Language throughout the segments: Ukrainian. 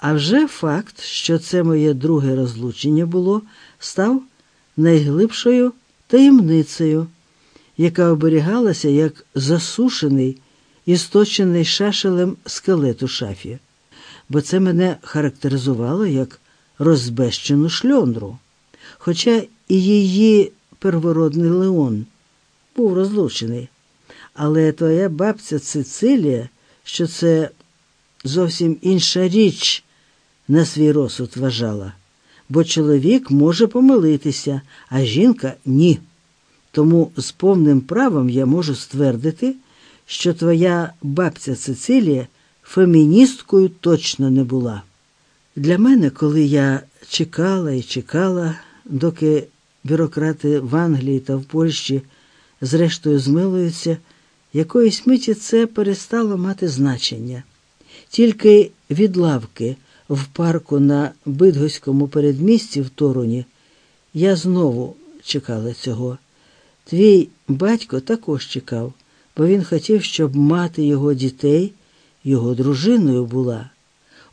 А вже факт, що це моє друге розлучення було, став найглибшою таємницею, яка оберігалася як засушений і сточений шашелем скелет у шафі, бо це мене характеризувало як розбещену шльондру. Хоча і її первородний Леон був розлучений. Але твоя бабця Цицилія, що це зовсім інша річ, на свій розсуд вважала, бо чоловік може помилитися, а жінка ні. Тому з повним правом я можу ствердити, що твоя бабця Цицилія феміністкою точно не була. Для мене, коли я чекала і чекала, доки бюрократи в Англії та в Польщі зрештою змилуються, якоїсь миті це перестало мати значення. Тільки від лавки в парку на Бидгоському передмісті в Торуні я знову чекала цього. Твій батько також чекав, бо він хотів, щоб мати його дітей його дружиною була.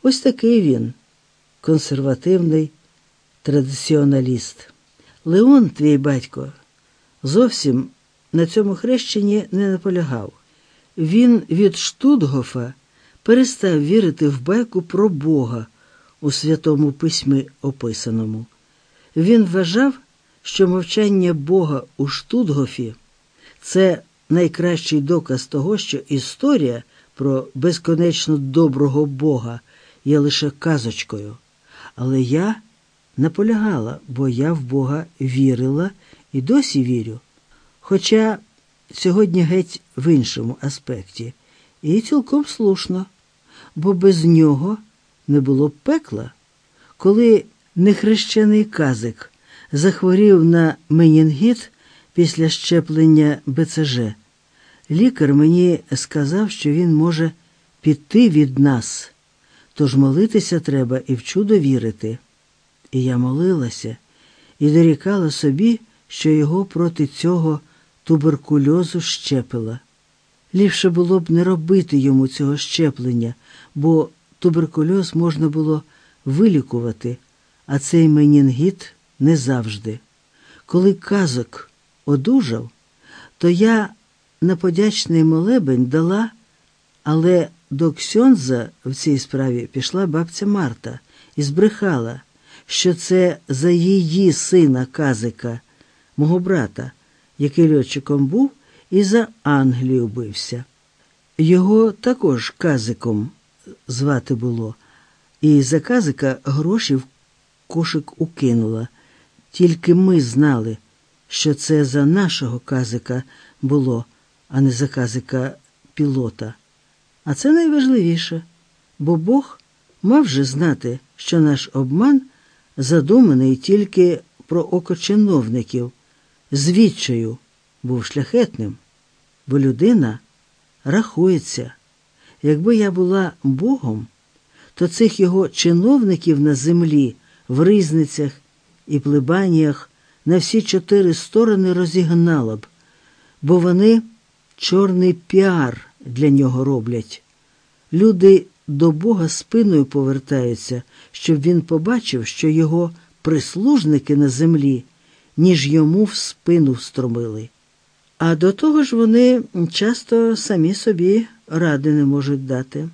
Ось такий він, консервативний традиціоналіст. Леон, твій батько, зовсім на цьому хрещенні не наполягав. Він від Штутгофа перестав вірити в байку про Бога у святому письмі описаному. Він вважав, що мовчання Бога у Штутгофі це найкращий доказ того, що історія про безконечно доброго Бога є лише казочкою. Але я наполягала, бо я в Бога вірила і досі вірю. Хоча сьогодні геть в іншому аспекті, і цілком слушно, бо без нього не було б пекла. Коли нехрещений казик захворів на менінгіт після щеплення БЦЖ, лікар мені сказав, що він може піти від нас, тож молитися треба і в чудо вірити. І я молилася і дорікала собі, що його проти цього туберкульозу щепила. Ліпше було б не робити йому цього щеплення, бо туберкульоз можна було вилікувати, а цей менінгіт не завжди. Коли казок одужав, то я на подячний молебень дала, але до Ксьонза в цій справі пішла бабця Марта і збрехала, що це за її сина казика, мого брата, який льотчиком був і за Англію бився. Його також казиком звати було, і за казика гроші в кошик укинула. Тільки ми знали, що це за нашого казика було, а не за казика пілота. А це найважливіше, бо Бог мав же знати, що наш обман задуманий тільки про око чиновників, звідчаю був шляхетним, бо людина рахується. Якби я була Богом, то цих його чиновників на землі, в ризницях і плебаніях на всі чотири сторони розігнала б, бо вони чорний піар для нього роблять. Люди до Бога спиною повертаються, щоб він побачив, що його прислужники на землі, ніж йому в спину встромили. А до того ж вони часто самі собі ради не можуть дати.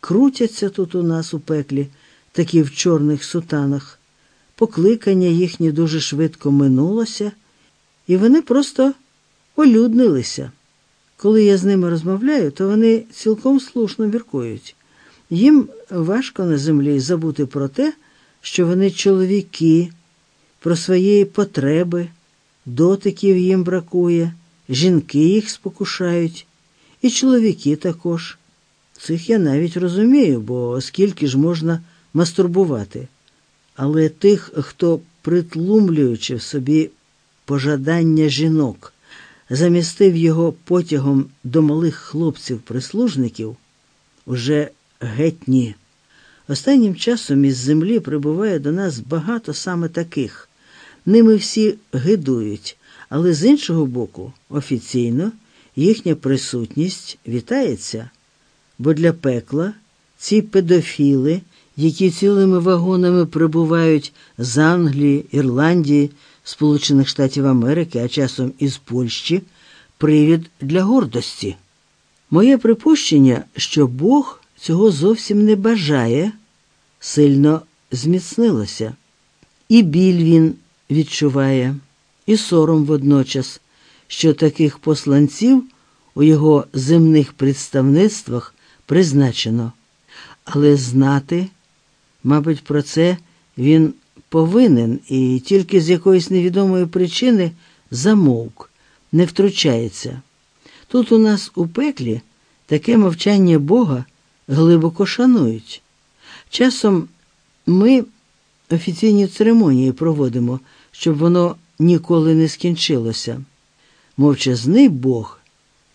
Крутяться тут у нас у пеклі, такі в чорних сутанах. Покликання їхнє дуже швидко минулося, і вони просто олюднилися. Коли я з ними розмовляю, то вони цілком слушно міркують. Їм важко на землі забути про те, що вони чоловіки, про свої потреби, дотиків їм бракує, жінки їх спокушають, і чоловіки також. Цих я навіть розумію, бо скільки ж можна мастурбувати. Але тих, хто, притлумлюючи в собі пожадання жінок, замістив його потягом до малих хлопців-прислужників, уже геть ні. Останнім часом із землі прибуває до нас багато саме таких. Ними всі гидують, але з іншого боку, офіційно їхня присутність вітається, бо для пекла ці педофіли які цілими вагонами прибувають з Англії, Ірландії, Сполучених Штатів Америки, а часом із Польщі, привід для гордості. Моє припущення, що Бог цього зовсім не бажає, сильно зміцнилося. І біль він відчуває, і сором водночас, що таких посланців у його земних представництвах призначено. Але знати, мабуть, про це він повинен і тільки з якоїсь невідомої причини замовк, не втручається. Тут у нас у пеклі таке мовчання Бога глибоко шанують. Часом ми офіційні церемонії проводимо, щоб воно ніколи не скінчилося. Мовчазний Бог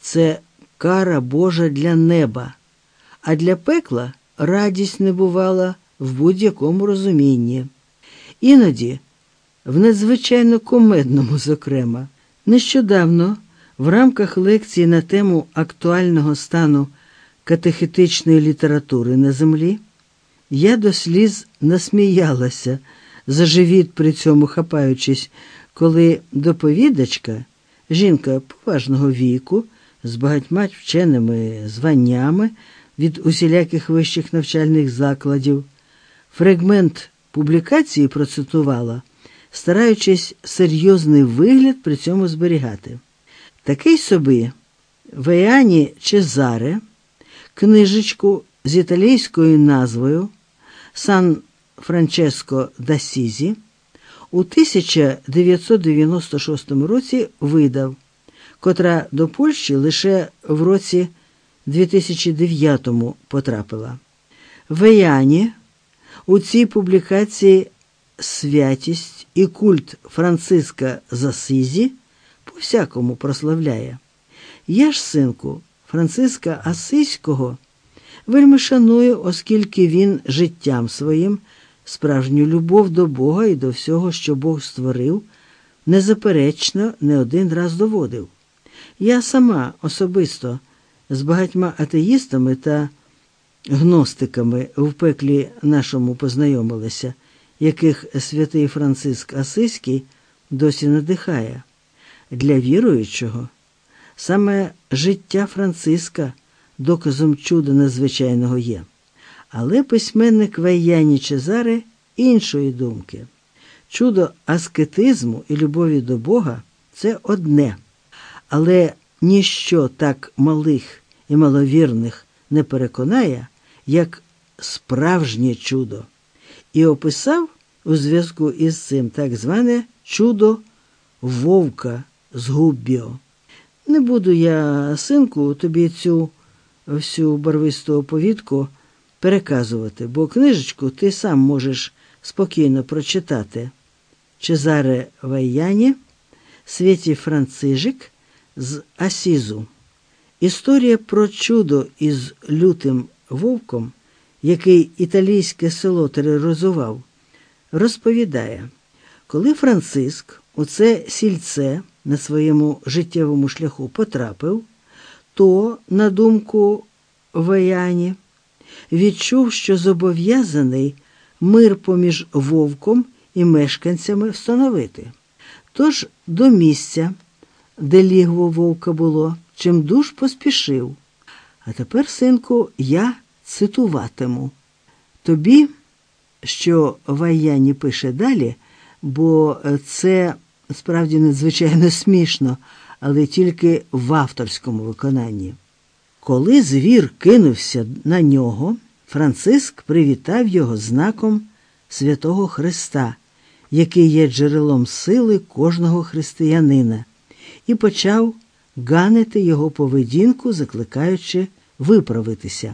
це кара Божа для неба, а для пекла радість не бувала в будь-якому розумінні. Іноді, в надзвичайно комедному, зокрема, нещодавно в рамках лекції на тему актуального стану катехетичної літератури на землі, я до сліз насміялася, за живіт при цьому хапаючись, коли доповідачка, жінка поважного віку, з багатьма вченими званнями від усіляких вищих навчальних закладів, фрагмент публікації процитувала, стараючись серйозний вигляд при цьому зберігати. Такий собі Веяні Чезаре, книжечку з італійською назвою Сан Франческо d'Ассізі у 1996 році видав, котра до Польщі лише в році 2009 потрапила. Веяні у цій публікації святість і культ Франциска Засизі по всякому прославляє. Я ж, синку, Франциска Асиського вельми шаную, оскільки він життям своїм справжню любов до Бога і до всього, що Бог створив, незаперечно не один раз доводив. Я сама особисто з багатьма атеїстами та гностиками в пеклі нашому познайомилася, яких святий Франциск Асиський досі надихає. Для віруючого саме життя Франциска доказом чуда надзвичайного є. Але письменник Вайяні Чезаре іншої думки. Чудо аскетизму і любові до Бога це одне, але ніщо так малих і маловірних не переконає, як справжнє чудо, і описав у зв'язку із цим так зване чудо вовка з Губбіо. Не буду я, синку, тобі цю всю барвисту оповідку переказувати, бо книжечку ти сам можеш спокійно прочитати. Чезаре Вайяні, Світі Францижик з Асізу. Історія про чудо із лютим вовком, який італійське село тероризував, розповідає, коли Франциск у це сільце на своєму життєвому шляху потрапив, то, на думку Ваяні, відчув, що зобов'язаний мир поміж вовком і мешканцями встановити. Тож до місця, де лігво вовка було, чим душ поспішив. А тепер, синку, я цитуватиму. Тобі, що Ваяні пише далі, бо це справді надзвичайно смішно, але тільки в авторському виконанні. Коли звір кинувся на нього, Франциск привітав його знаком святого Христа, який є джерелом сили кожного християнина, і почав ганити його поведінку, закликаючи виправитися.